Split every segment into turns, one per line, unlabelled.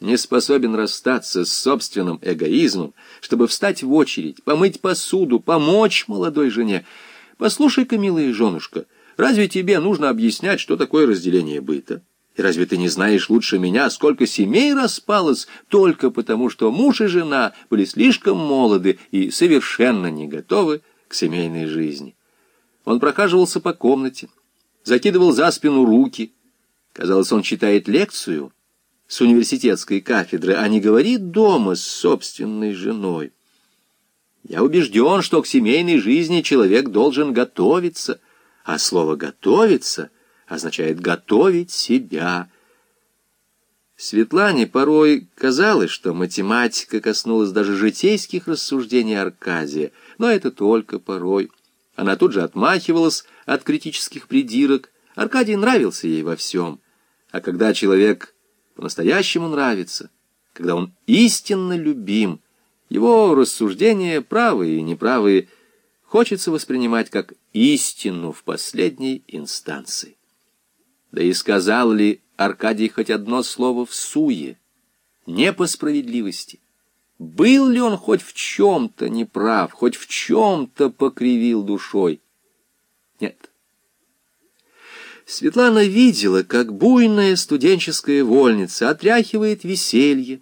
не способен расстаться с собственным эгоизмом, чтобы встать в очередь, помыть посуду, помочь молодой жене. Послушай-ка, милая женушка, разве тебе нужно объяснять, что такое разделение быта? И разве ты не знаешь лучше меня, сколько семей распалось только потому, что муж и жена были слишком молоды и совершенно не готовы к семейной жизни? Он прохаживался по комнате, закидывал за спину руки. Казалось, он читает лекцию — с университетской кафедры, а не говорит дома с собственной женой. Я убежден, что к семейной жизни человек должен готовиться, а слово «готовиться» означает «готовить себя». Светлане порой казалось, что математика коснулась даже житейских рассуждений Аркадия, но это только порой. Она тут же отмахивалась от критических придирок. Аркадий нравился ей во всем. А когда человек по-настоящему нравится, когда он истинно любим, его рассуждения, правые и неправые, хочется воспринимать как истину в последней инстанции. Да и сказал ли Аркадий хоть одно слово в суе, не по справедливости? Был ли он хоть в чем-то неправ, хоть в чем-то покривил душой? Нет. Светлана видела, как буйная студенческая вольница отряхивает веселье,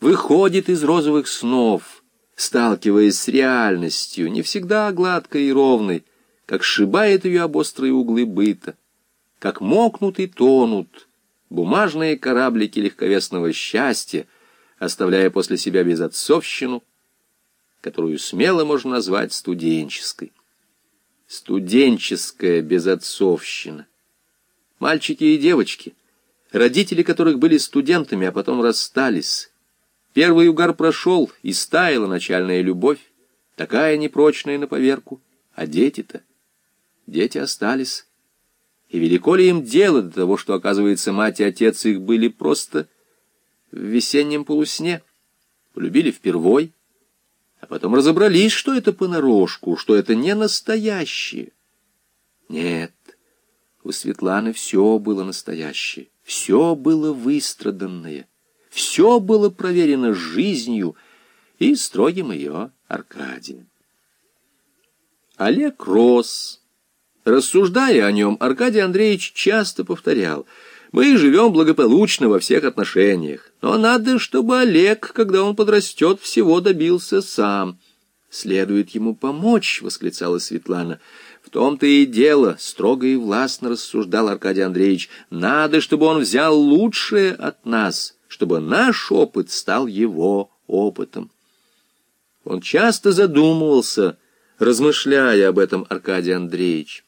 выходит из розовых снов, сталкиваясь с реальностью, не всегда гладкой и ровной, как сшибает ее об острые углы быта, как мокнут и тонут бумажные кораблики легковесного счастья, оставляя после себя безотцовщину, которую смело можно назвать студенческой. Студенческая безотцовщина мальчики и девочки, родители которых были студентами, а потом расстались. Первый угар прошел, и стаяла начальная любовь, такая непрочная на поверку, а дети-то, дети остались. И велико ли им дело до того, что, оказывается, мать и отец их были просто в весеннем полусне, полюбили впервой, а потом разобрались, что это понарошку, что это не настоящее. Нет, у Светланы все было настоящее, все было выстраданное, все было проверено жизнью и строгим ее Аркадием. Олег рос. Рассуждая о нем, Аркадий Андреевич часто повторял, «Мы живем благополучно во всех отношениях, но надо, чтобы Олег, когда он подрастет, всего добился сам». «Следует ему помочь», — восклицала Светлана, — в том-то и дело, строго и властно рассуждал Аркадий Андреевич, надо, чтобы он взял лучшее от нас, чтобы наш опыт стал его опытом. Он часто задумывался, размышляя об этом Аркадий Андреевич.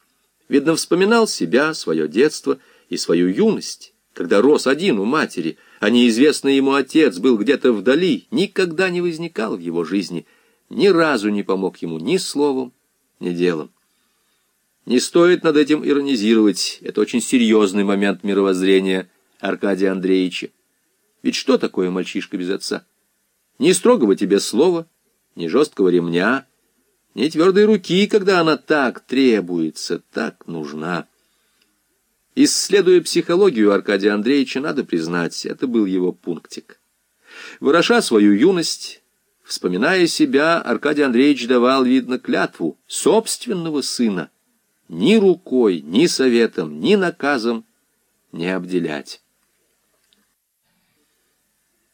Видно, вспоминал себя, свое детство и свою юность, когда рос один у матери, а неизвестный ему отец был где-то вдали, никогда не возникал в его жизни, ни разу не помог ему ни словом, ни делом. Не стоит над этим иронизировать. Это очень серьезный момент мировоззрения Аркадия Андреевича. Ведь что такое мальчишка без отца? Ни строгого тебе слова, ни жесткого ремня, ни твердой руки, когда она так требуется, так нужна. Исследуя психологию Аркадия Андреевича, надо признать, это был его пунктик. Вороша свою юность, вспоминая себя, Аркадий Андреевич давал, видно, клятву собственного сына — ни рукой, ни советом, ни наказом не обделять.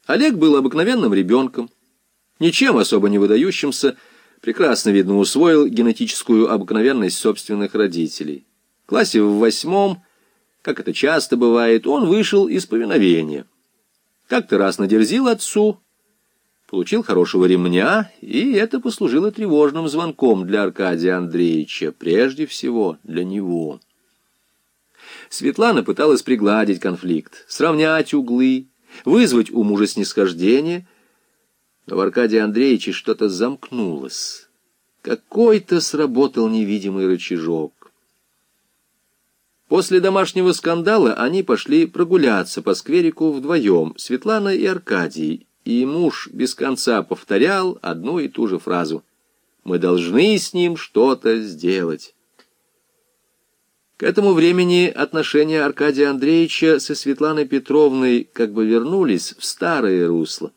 Олег был обыкновенным ребенком, ничем особо не выдающимся, прекрасно, видно, усвоил генетическую обыкновенность собственных родителей. В классе в восьмом, как это часто бывает, он вышел из повиновения. Как-то раз надерзил отцу, получил хорошего ремня, и это послужило тревожным звонком для Аркадия Андреевича, прежде всего для него. Светлана пыталась пригладить конфликт, сравнять углы, вызвать у мужа снисхождение, но в Аркадии Андреевиче что-то замкнулось. Какой-то сработал невидимый рычажок. После домашнего скандала они пошли прогуляться по скверику вдвоем, Светлана и Аркадий, и муж без конца повторял одну и ту же фразу. «Мы должны с ним что-то сделать». К этому времени отношения Аркадия Андреевича со Светланой Петровной как бы вернулись в старое русло.